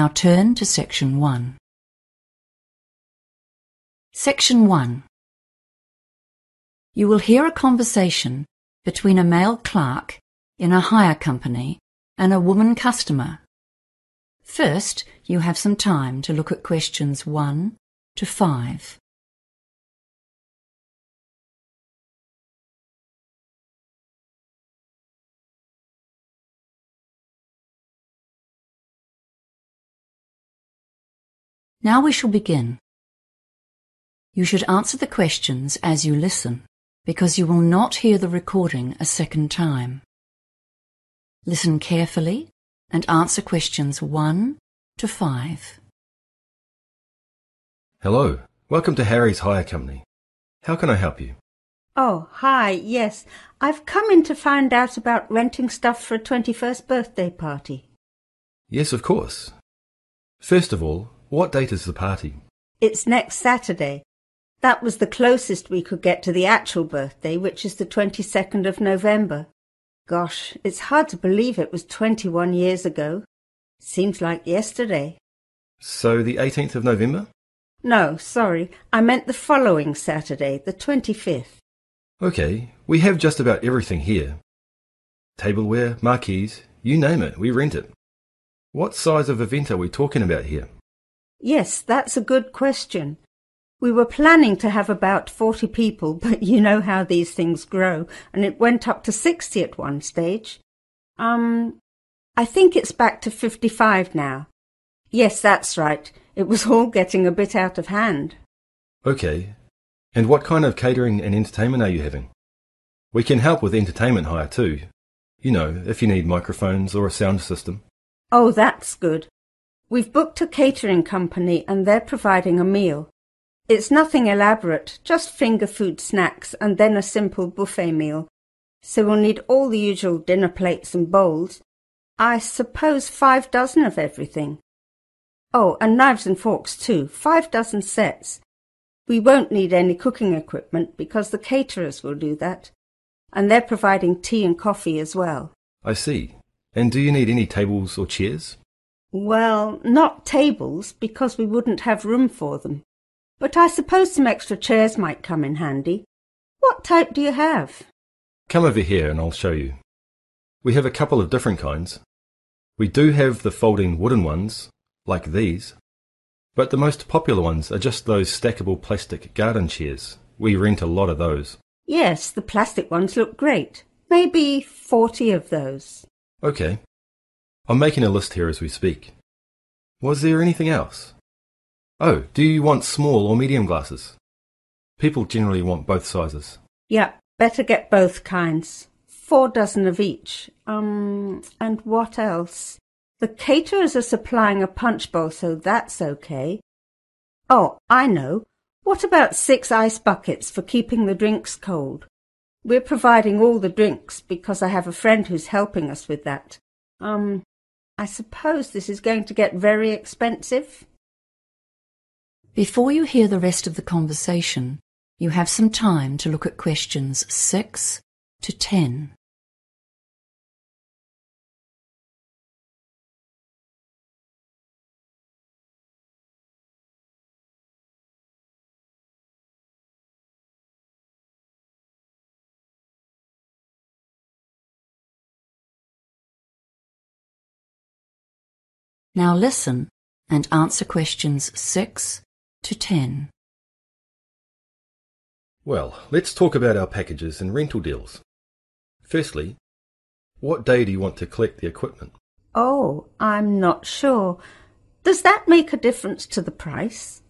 Now turn to section 1. Section 1. You will hear a conversation between a male clerk in a hire company and a woman customer. First, you have some time to look at questions 1 to 5. Now we shall begin. You should answer the questions as you listen, because you will not hear the recording a second time. Listen carefully and answer questions 1 to 5. Hello, welcome to Harry's Hire Company. How can I help you? Oh, hi, yes. I've come in to find out about renting stuff for a 21st birthday party. Yes, of course. First of all, what date is the party? It's next Saturday. That was the closest we could get to the actual birthday, which is the 22nd of November. Gosh, it's hard to believe it was 21 years ago. Seems like yesterday. So the 18th of November? No, sorry. I meant the following Saturday, the 25th. Okay, we have just about everything here. Tableware, marquees, you name it, we rent it. What size of event are we talking about here? Yes, that's a good question. We were planning to have about 40 people, but you know how these things grow, and it went up to 60 at one stage. Um, I think it's back to 55 now. Yes, that's right. It was all getting a bit out of hand. Okay, and what kind of catering and entertainment are you having? We can help with entertainment hire too. You know, if you need microphones or a sound system. Oh, that's good. We've booked a catering company and they're providing a meal. It's nothing elaborate, just finger food snacks and then a simple buffet meal. So we'll need all the usual dinner plates and bowls. I suppose five dozen of everything. Oh, and knives and forks too, five dozen sets. We won't need any cooking equipment because the caterers will do that. And they're providing tea and coffee as well. I see. And do you need any tables or chairs? Well, not tables because we wouldn't have room for them. But I suppose some extra chairs might come in handy. What type do you have? Come over here and I'll show you. We have a couple of different kinds. We do have the folding wooden ones, like these, but the most popular ones are just those stackable plastic garden chairs. We rent a lot of those. Yes, the plastic ones look great. Maybe 40 of those. Okay. I'm making a list here as we speak. Was there anything else? Oh, do you want small or medium glasses? People generally want both sizes. Yeah, better get both kinds. Four dozen of each. Um, and what else? The caterers are supplying a punch bowl, so that's okay. Oh, I know. What about six ice buckets for keeping the drinks cold? We're providing all the drinks because I have a friend who's helping us with that. Um, I suppose this is going to get very expensive. Before you hear the rest of the conversation, you have some time to look at questions 6 to 10. Now listen and answer questions 6 to 10. Well, let's talk about our packages and rental deals. Firstly, what day do you want to collect the equipment? Oh, I'm not sure. Does that make a difference to the price?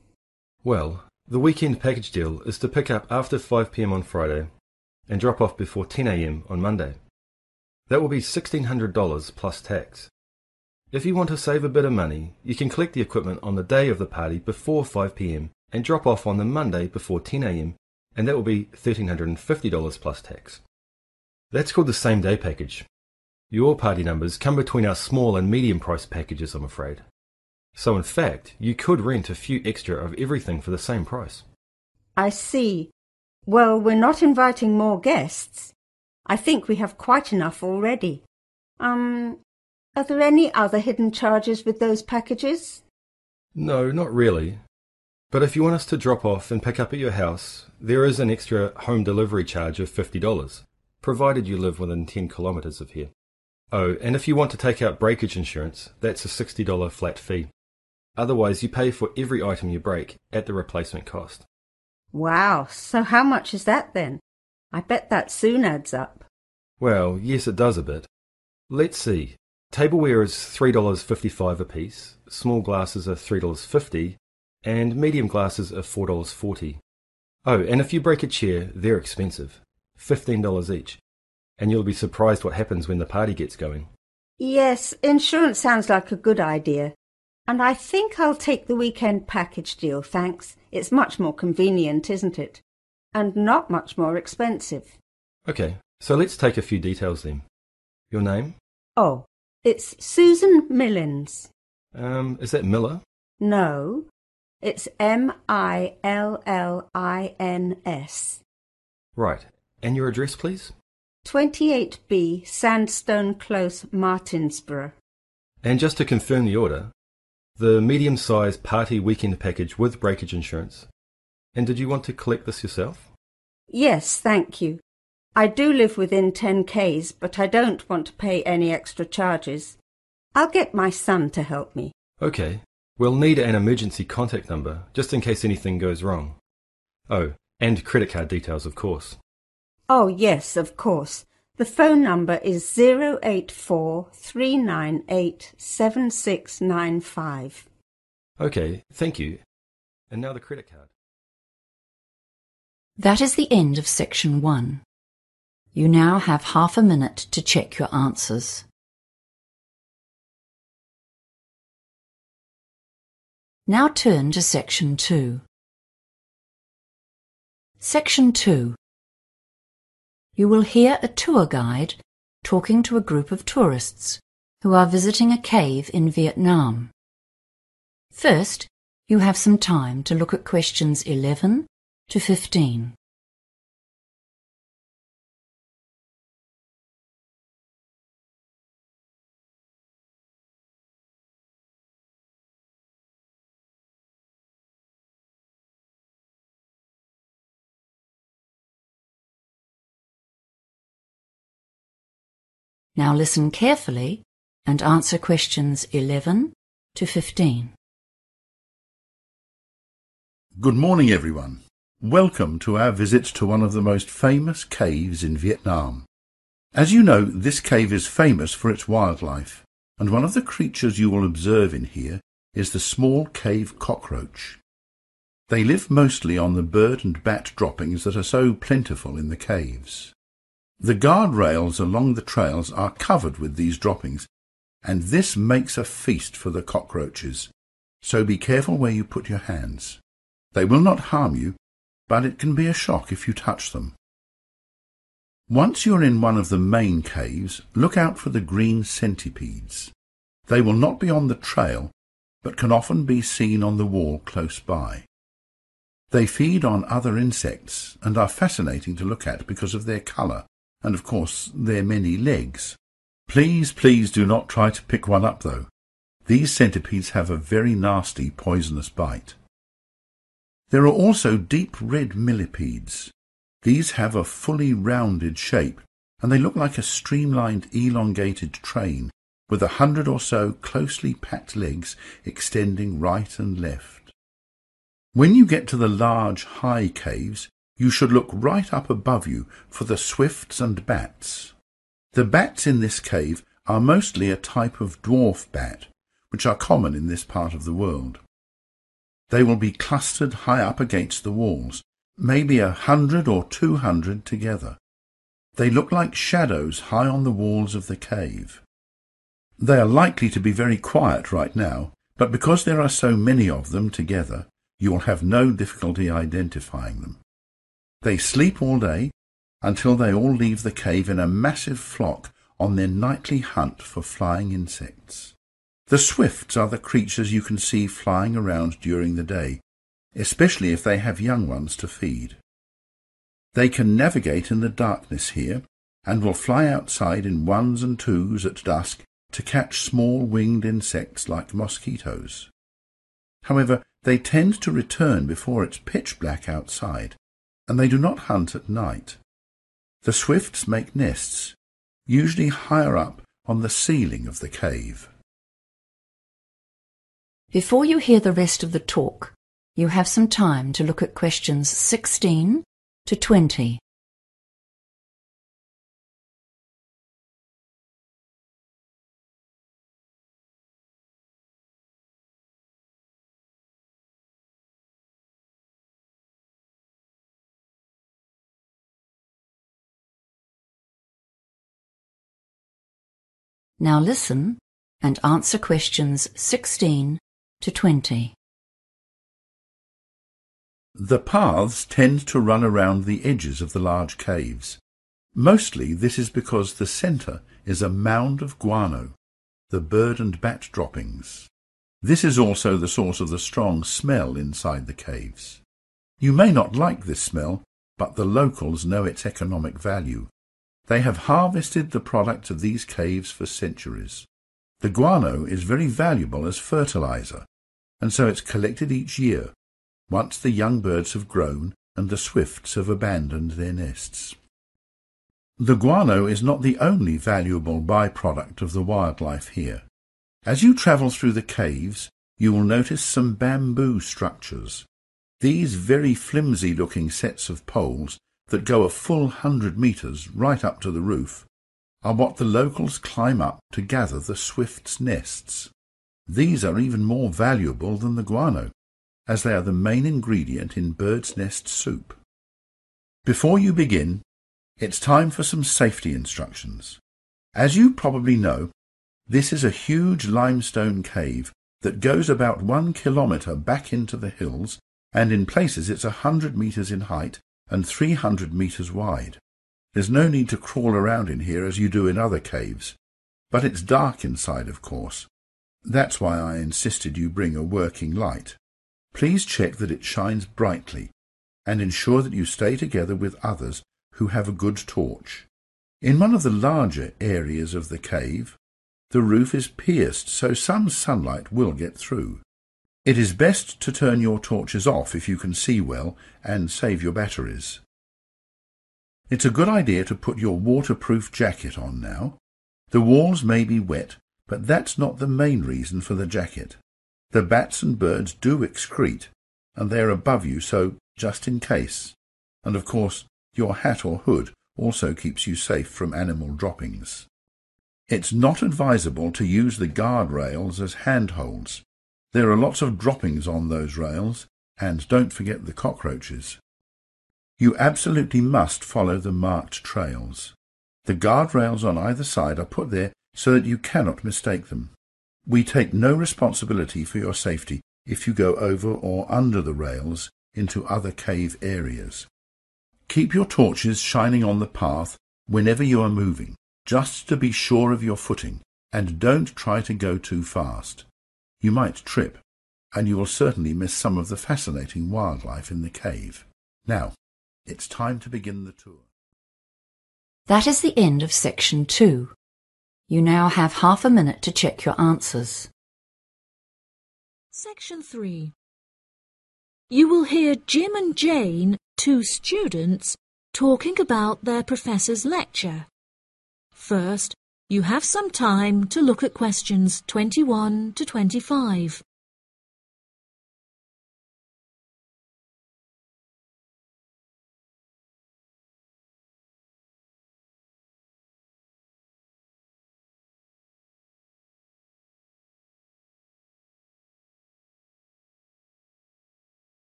Well, the weekend package deal is to pick up after 5pm on Friday and drop off before 10am on Monday. That will be $1,600 plus tax. If you want to save a bit of money, you can collect the equipment on the day of the party before 5pm and drop off on the Monday before 10am, and that will be $1,350 plus tax. That's called the same day package. Your party numbers come between our small and medium price packages, I'm afraid. So, in fact, you could rent a few extra of everything for the same price. I see. Well, we're not inviting more guests. I think we have quite enough already. Um, Are there any other hidden charges with those packages? No, not really. But if you want us to drop off and pick up at your house, there is an extra home delivery charge of $50, provided you live within 10 kilometres of here. Oh, and if you want to take out breakage insurance, that's a $60 flat fee. Otherwise, you pay for every item you break at the replacement cost. Wow, so how much is that then? I bet that soon adds up. Well, yes, it does a bit. Let's see. Tableware is $3.55 a piece, small glasses are $3.50, and medium glasses are $4.40. Oh, and if you break a chair, they're expensive. $15 each. And you'll be surprised what happens when the party gets going. Yes, insurance sounds like a good idea. And I think I'll take the weekend package deal, thanks. It's much more convenient, isn't it? And not much more expensive. Okay, so let's take a few details then. Your name? Oh, it's Susan Millins. Um, is that Miller? No, it's M I L L I N S. Right. And your address, please? 28B Sandstone Close, Martinsborough. And just to confirm the order, the medium sized party weekend package with breakage insurance. And did you want to collect this yourself? Yes, thank you. I do live within 10 Ks, but I don't want to pay any extra charges. I'll get my son to help me. Okay. We'll need an emergency contact number, just in case anything goes wrong. Oh, and credit card details, of course. Oh, yes, of course. The phone number is 084 398 7695. Okay, thank you. And now the credit card. That is the end of section one. You now have half a minute to check your answers. Now turn to section two. Section two. You will hear a tour guide talking to a group of tourists who are visiting a cave in Vietnam. First, you have some time to look at questions 11 to 15. Now listen carefully and answer questions 11 to 15. Good morning, everyone. Welcome to our visit to one of the most famous caves in Vietnam. As you know, this cave is famous for its wildlife, and one of the creatures you will observe in here is the small cave cockroach. They live mostly on the bird and bat droppings that are so plentiful in the caves. The guardrails along the trails are covered with these droppings, and this makes a feast for the cockroaches. So be careful where you put your hands. They will not harm you, but it can be a shock if you touch them. Once you're in one of the main caves, look out for the green centipedes. They will not be on the trail, but can often be seen on the wall close by. They feed on other insects and are fascinating to look at because of their colour and of course their many legs. Please, please do not try to pick one up though. These centipedes have a very nasty poisonous bite. There are also deep red millipedes. These have a fully rounded shape and they look like a streamlined elongated train with a hundred or so closely packed legs extending right and left. When you get to the large high caves, you should look right up above you for the swifts and bats. The bats in this cave are mostly a type of dwarf bat, which are common in this part of the world. They will be clustered high up against the walls, maybe a hundred or two hundred together. They look like shadows high on the walls of the cave. They are likely to be very quiet right now, but because there are so many of them together, you will have no difficulty identifying them. They sleep all day until they all leave the cave in a massive flock on their nightly hunt for flying insects. The swifts are the creatures you can see flying around during the day, especially if they have young ones to feed. They can navigate in the darkness here and will fly outside in ones and twos at dusk to catch small winged insects like mosquitoes. However, they tend to return before it's pitch black outside, and they do not hunt at night. The swifts make nests, usually higher up on the ceiling of the cave. Before you hear the rest of the talk, you have some time to look at questions 16 to 20. Now listen and answer questions 16 to 20. The paths tend to run around the edges of the large caves. Mostly this is because the centre is a mound of guano, the bird and bat droppings. This is also the source of the strong smell inside the caves. You may not like this smell, but the locals know its economic value. They have harvested the products of these caves for centuries. The guano is very valuable as fertilizer, and so it's collected each year, once the young birds have grown and the swifts have abandoned their nests. The guano is not the only valuable byproduct of the wildlife here. As you travel through the caves, you will notice some bamboo structures. These very flimsy-looking sets of poles that go a full hundred metres right up to the roof are what the locals climb up to gather the swifts' nests. These are even more valuable than the guano, as they are the main ingredient in bird's nest soup. Before you begin, it's time for some safety instructions. As you probably know, this is a huge limestone cave that goes about one kilometre back into the hills, and in places it's a hundred metres in height and 300 metres wide. There's no need to crawl around in here as you do in other caves, but it's dark inside, of course. That's why I insisted you bring a working light. Please check that it shines brightly and ensure that you stay together with others who have a good torch. In one of the larger areas of the cave, the roof is pierced so some sunlight will get through. It is best to turn your torches off if you can see well and save your batteries. It's a good idea to put your waterproof jacket on now. The walls may be wet, but that's not the main reason for the jacket. The bats and birds do excrete, and they're above you, so just in case. And of course, your hat or hood also keeps you safe from animal droppings. It's not advisable to use the guardrails as handholds. There are lots of droppings on those rails, and don't forget the cockroaches. You absolutely must follow the marked trails. The guardrails on either side are put there so that you cannot mistake them. We take no responsibility for your safety if you go over or under the rails into other cave areas. Keep your torches shining on the path whenever you are moving, just to be sure of your footing, and don't try to go too fast. You might trip, and you will certainly miss some of the fascinating wildlife in the cave. Now, it's time to begin the tour. That is the end of section two. You now have half a minute to check your answers. Section 3. You will hear Jim and Jane, two students, talking about their professor's lecture. First, you have some time to look at questions 21 to 25.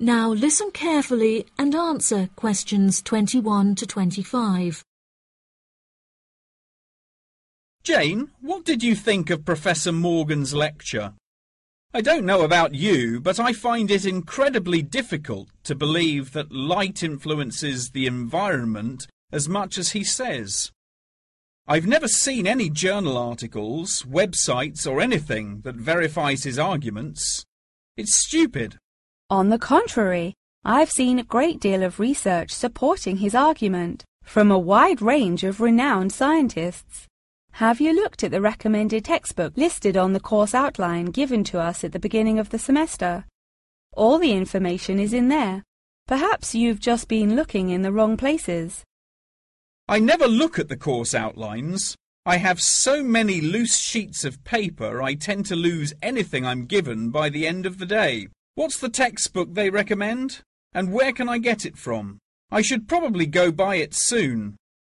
Now listen carefully and answer questions 21 to 25. Jane, what did you think of Professor Morgan's lecture? I don't know about you, but I find it incredibly difficult to believe that light influences the environment as much as he says. I've never seen any journal articles, websites or anything that verifies his arguments. It's stupid. On the contrary, I've seen a great deal of research supporting his argument from a wide range of renowned scientists. Have you looked at the recommended textbook listed on the course outline given to us at the beginning of the semester? All the information is in there. Perhaps you've just been looking in the wrong places. I never look at the course outlines. I have so many loose sheets of paper I tend to lose anything I'm given by the end of the day. What's the textbook they recommend? And where can I get it from? I should probably go buy it soon.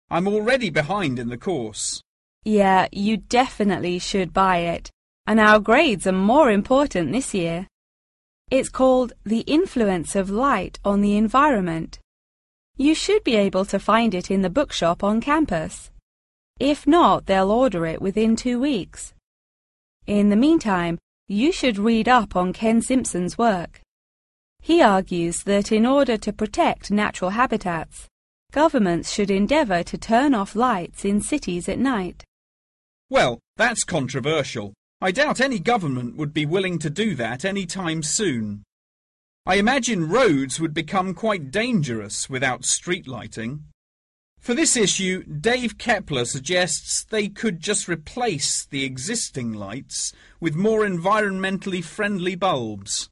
I'm already behind in the course. Yeah, you definitely should buy it. And our grades are more important this year. It's called The Influence of Light on the Environment. You should be able to find it in the bookshop on campus. If not, they'll order it within two weeks. In the meantime, you should read up on Ken Simpson's work. He argues that in order to protect natural habitats, governments should endeavour to turn off lights in cities at night. Well, that's controversial. I doubt any government would be willing to do that any time soon. I imagine roads would become quite dangerous without street lighting. For this issue, Dave Kepler suggests they could just replace the existing lights with more environmentally friendly bulbs.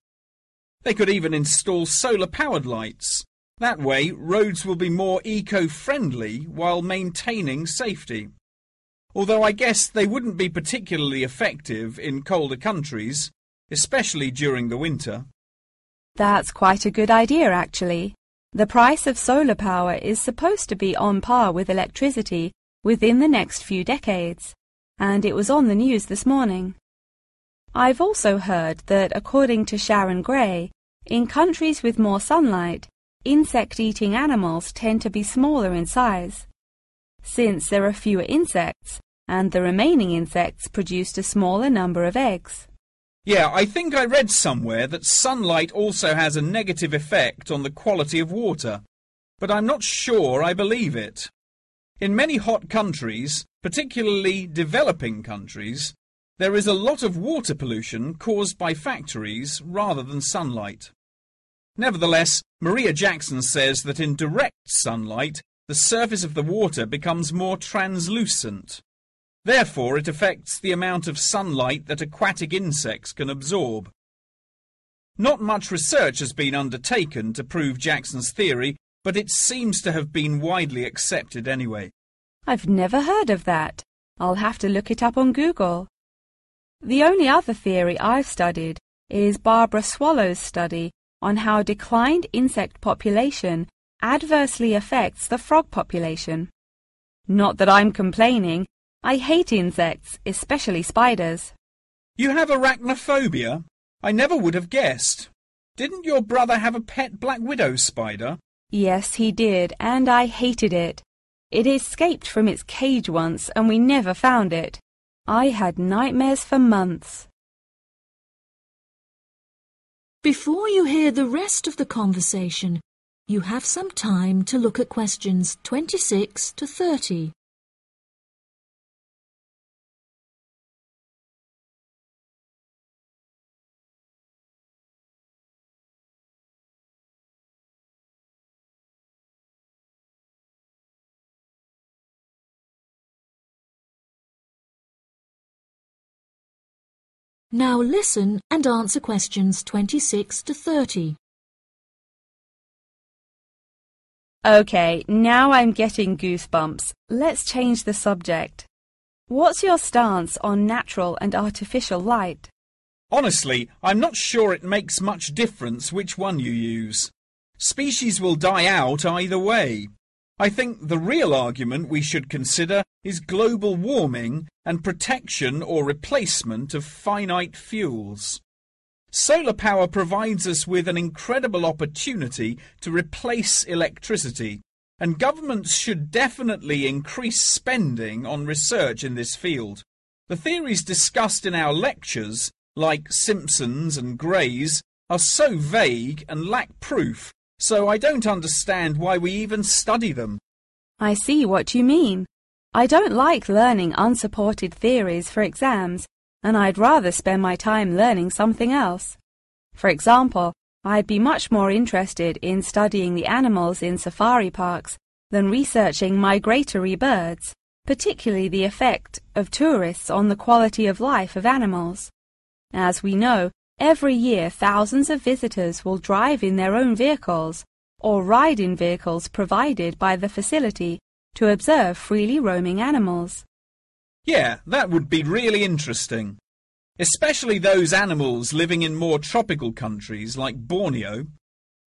They could even install solar-powered lights. That way, roads will be more eco-friendly while maintaining safety. Although I guess they wouldn't be particularly effective in colder countries, especially during the winter. That's quite a good idea, actually. The price of solar power is supposed to be on par with electricity within the next few decades, and it was on the news this morning. I've also heard that, according to Sharon Gray, in countries with more sunlight, insect-eating animals tend to be smaller in size. Since there are fewer insects, and the remaining insects produced a smaller number of eggs. Yeah, I think I read somewhere that sunlight also has a negative effect on the quality of water, but I'm not sure I believe it. In many hot countries, particularly developing countries, there is a lot of water pollution caused by factories rather than sunlight. Nevertheless, Maria Jackson says that in direct sunlight, the surface of the water becomes more translucent. Therefore, it affects the amount of sunlight that aquatic insects can absorb. Not much research has been undertaken to prove Jackson's theory, but it seems to have been widely accepted anyway. I've never heard of that. I'll have to look it up on Google. The only other theory I've studied is Barbara Swallow's study on how declined insect population adversely affects the frog population. Not that I'm complaining, I hate insects, especially spiders. You have arachnophobia? I never would have guessed. Didn't your brother have a pet black widow spider? Yes, he did, and I hated it. It escaped from its cage once, and we never found it. I had nightmares for months. Before you hear the rest of the conversation, you have some time to look at questions 26 to 30. Now listen and answer questions 26 to 30. Okay, now I'm getting goosebumps. Let's change the subject. What's your stance on natural and artificial light? Honestly, I'm not sure it makes much difference which one you use. Species will die out either way. I think the real argument we should consider is global warming and protection or replacement of finite fuels. Solar power provides us with an incredible opportunity to replace electricity, and governments should definitely increase spending on research in this field. The theories discussed in our lectures, like Simpson's and Gray's, are so vague and lack proof so I don't understand why we even study them. I see what you mean. I don't like learning unsupported theories for exams, and I'd rather spend my time learning something else. For example, I'd be much more interested in studying the animals in safari parks than researching migratory birds, particularly the effect of tourists on the quality of life of animals. As we know, every year thousands of visitors will drive in their own vehicles or ride in vehicles provided by the facility to observe freely roaming animals. Yeah, that would be really interesting. Especially those animals living in more tropical countries like Borneo.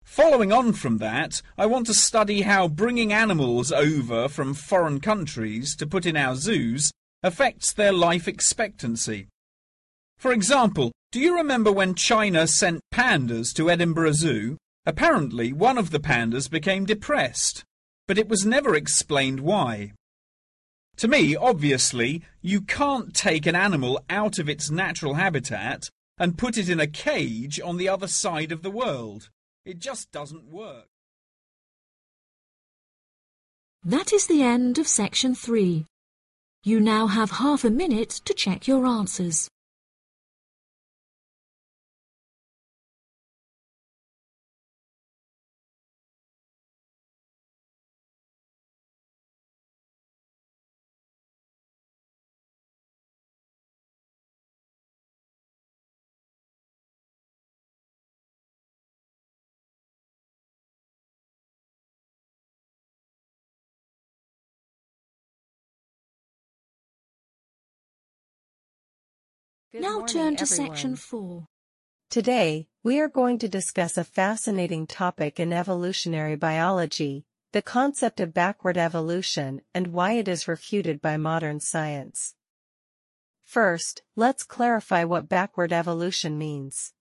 Following on from that, I want to study how bringing animals over from foreign countries to put in our zoos affects their life expectancy. For example, do you remember when China sent pandas to Edinburgh Zoo? Apparently, one of the pandas became depressed, but it was never explained why. To me, obviously, you can't take an animal out of its natural habitat and put it in a cage on the other side of the world. It just doesn't work. That is the end of section three. You now have half a minute to check your answers. Good now morning, turn to everyone. section four. Today, we are going to discuss a fascinating topic in evolutionary biology, the concept of backward evolution and why it is refuted by modern science. First, let's clarify what backward evolution means.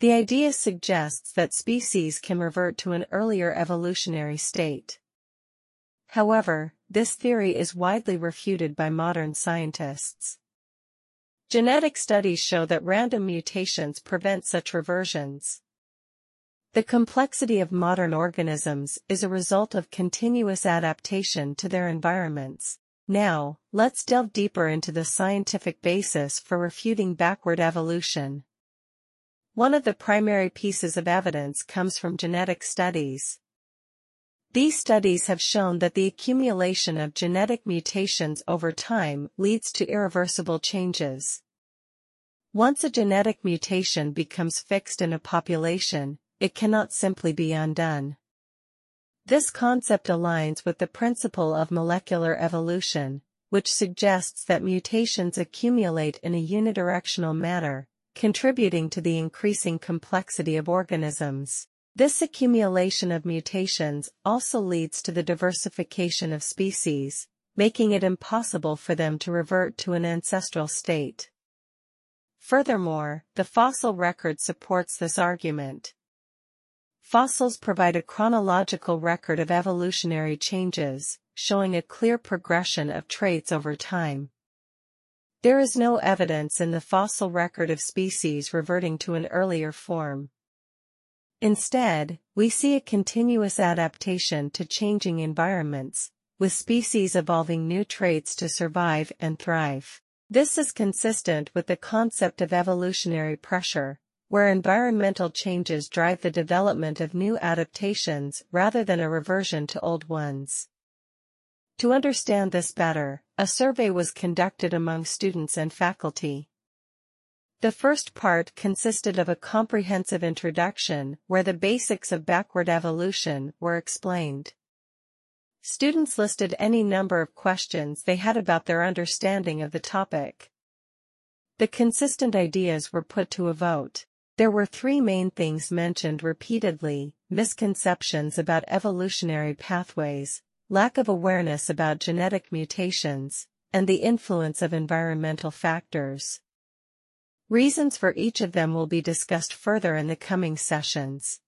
The idea suggests that species can revert to an earlier evolutionary state. However, this theory is widely refuted by modern scientists. Genetic studies show that random mutations prevent such reversions. The complexity of modern organisms is a result of continuous adaptation to their environments. Now, let's delve deeper into the scientific basis for refuting backward evolution. One of the primary pieces of evidence comes from genetic studies. These studies have shown that the accumulation of genetic mutations over time leads to irreversible changes. Once a genetic mutation becomes fixed in a population, it cannot simply be undone. This concept aligns with the principle of molecular evolution, which suggests that mutations accumulate in a unidirectional manner, contributing to the increasing complexity of organisms. This accumulation of mutations also leads to the diversification of species, making it impossible for them to revert to an ancestral state. Furthermore, the fossil record supports this argument. Fossils provide a chronological record of evolutionary changes, showing a clear progression of traits over time. There is no evidence in the fossil record of species reverting to an earlier form. Instead, we see a continuous adaptation to changing environments, with species evolving new traits to survive and thrive. This is consistent with the concept of evolutionary pressure, where environmental changes drive the development of new adaptations rather than a reversion to old ones. To understand this better, a survey was conducted among students and faculty. The first part consisted of a comprehensive introduction where the basics of backward evolution were explained. Students listed any number of questions they had about their understanding of the topic. The consistent ideas were put to a vote. There were three main things mentioned repeatedly, misconceptions about evolutionary pathways, lack of awareness about genetic mutations, and the influence of environmental factors. Reasons for each of them will be discussed further in the coming sessions.